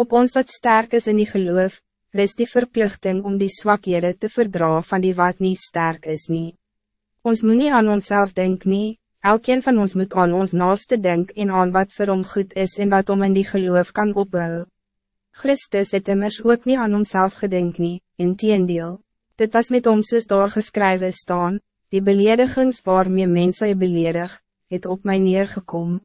Op ons wat sterk is in die geloof, rest die verplichting om die zwakhede te verdragen van die wat niet sterk is niet. Ons moet niet aan onszelf denken nie, elkeen van ons moet aan ons naaste denken en aan wat vir hom goed is en wat om in die geloof kan opbouwen. Christus het immers ook niet aan onszelf gedenk nie, in teendeel. Dit was met ons soos daar geskrywe staan, die beledigings waarmee mense beledig, het op mij neergekom.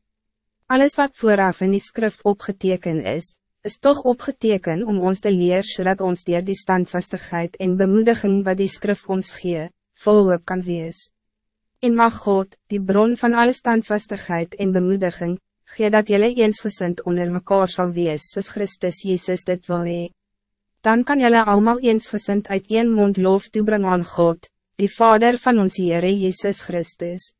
Alles wat vooraf in die skrif opgeteken is, is toch opgeteken om ons te leer zodat ons dier die standvastigheid en bemoediging wat die skrif ons gee, volop kan wees. En mag God, die bron van alle standvastigheid en bemoediging, gee dat jullie eensgezind onder mekaar zal wees soos Christus Jezus dit wil hee. Dan kan jullie allemaal eensgezind uit een mond loof toebring aan God, die Vader van ons Heere Jezus Christus.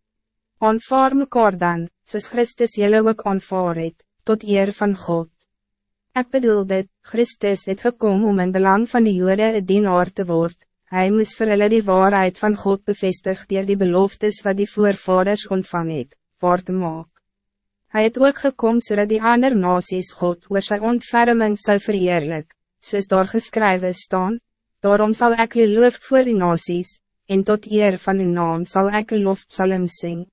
Aanvaar mekaar dan, soos Christus jullie ook aanvaar het, tot eer van God. Ik bedoel dit, Christus het gekomen om in belang van die jode een dienaar te worden. Hij moest vir hulle die waarheid van God bevestig dier die beloftes wat die voorvaders ontvang het, waar te maak. Hy het ook gekom zodat die ander nasies God oor sy ontferming sou verheerlik, soos daar geskrywe staan, daarom zal ik je loof voor die nasies, en tot eer van uw naam zal ik een loftsalem sing.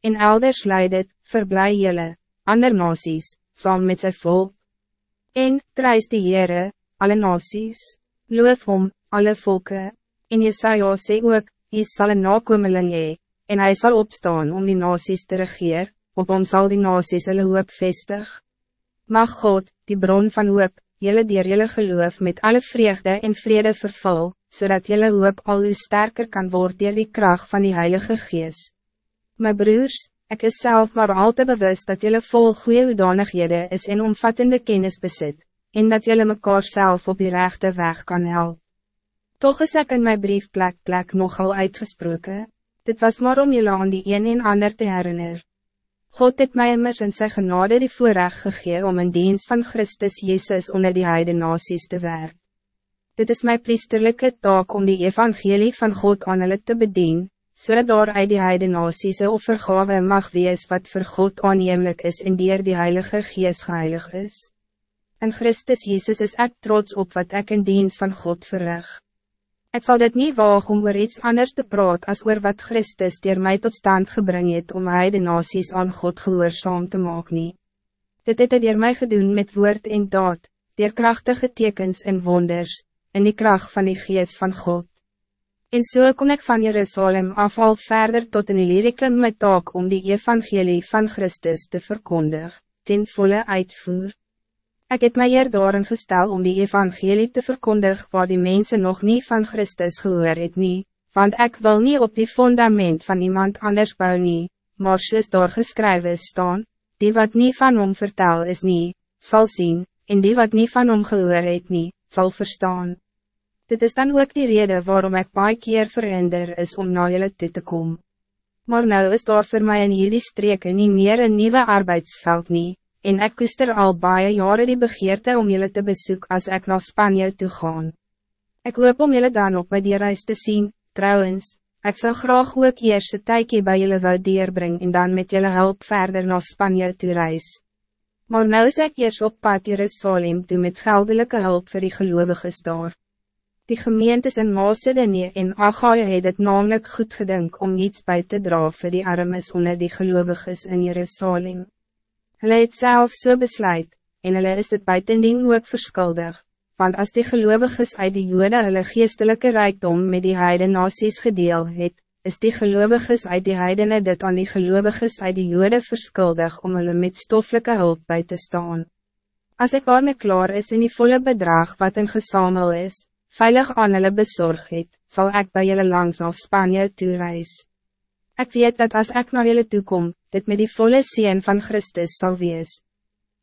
In elders leidt, verblij jylle, ander nasies, saam met sy volk. En, prijs die Heere, alle nasies, loof hom, alle volken. En Jesaja sê ook, hy sal een nakomeling hee, en hij zal opstaan om die nasies te regeer, op hom sal die nasies hulle hoop vestig. Mag God, die bron van hoop, jylle dier jylle geloof met alle vreugde en vrede vervul, zodat jylle hoop al hoe sterker kan worden dier die kracht van die Heilige Geest. My broers, Ik is zelf maar al te bewust dat jullie vol goede udanighede is en omvattende kennis bezit, en dat jullie mekaar zelf op die rechte weg kan helpen. Toch is ik in mijn brief plek plek nogal uitgesproken. Dit was maar om jullie aan die een en ander te herinneren. God het mij immers in sy genade die voorrecht gegee om in dienst van Christus Jezus onder die heide nasies te werken. Dit is mijn priesterlijke taak om die evangelie van God aan hulle te bedienen, zodat so daar uit die heide nasies een offergave mag wees wat voor God aannemelijk is en dier die Heilige Geest geheilig is. In Christus Jezus is ik trots op wat ik in dienst van God verrig. Ik zal dit niet wagen om oor iets anders te praat als oor wat Christus dier mij tot stand gebring het om heide nasies aan God gehoorzaam te maken. nie. Dit het hy dier my gedoen met woord en daad, dier krachtige tekens en wonders, in die kracht van die Geest van God. En so kom ik van Jerusalem af al verder tot in Illyricum met taak om die evangelie van Christus te verkondigen, ten volle uitvoer. Ik heb mij hier daarin gestel om die evangelie te verkondigen waar die mensen nog niet van Christus gehoor het nie, want ik wil niet op die fundament van iemand anders bou nie, maar soos daar geskrywe staan, die wat niet van hom vertel is nie, zal zien, en die wat niet van hom gehoor het nie, sal verstaan. Dit is dan ook die reden waarom ik baie keer verander is om na julle toe te komen. Maar nou is daar voor mij in jullie streken niet meer een nieuwe arbeidsveld nie, en ek koester al baie jare die begeerte om jullie te bezoeken als ik naar Spanje toe gaan. Ik hoop om jullie dan op my die reis te zien, trouwens, ik zou graag ook eerst een tijdje bij jullie wou deurbring en dan met jullie hulp verder naar Spanje toe reis. Maar nou is ek eerst op pad Jerusalem toe met geldelijke hulp voor die gelovigen daar. Die gemeentes in Macedonië en Achaia het het namelijk goed gedink om iets bij te dragen voor die armes onder die gelovigen in Jerusalem. Hulle het self so besluit, en hulle is dit buitendien ook verskuldig, want als die gelovigen uit die jode hulle geestelike rijkdom met die heide nasies gedeel het, is die gelovigen uit die heidene dit aan die gelovigen uit die jode verskuldig om hulle met stoffelijke hulp bij te staan. Als ik waarmee klaar is in die volle bedrag wat een gesamel is, veilig aan hulle bezorg het, sal ek by julle langs na Spanje toe reis. Ek weet dat als ik naar julle toe kom, dit met die volle sien van Christus zal wees.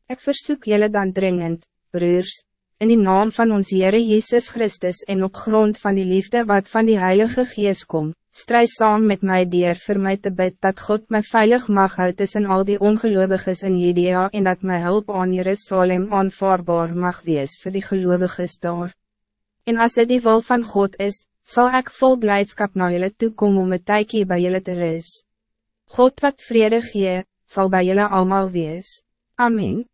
Ik verzoek jullie dan dringend, broers, in die naam van ons Heere Jezus Christus en op grond van die liefde wat van die Heilige Geest komt, strijd saam met mij dier voor mij te bid dat God mij veilig mag houden tussen al die ongelovigen in Judea en dat mijn hulp aan Jerusalem aanvaarbaar mag wees voor die gelovigen daar. En als het die wil van God is, zal ik vol blijdschap naar jullie toekomen om het tijdje bij jullie te rust. God wat vrede gee, zal bij jullie allemaal wees. Amen.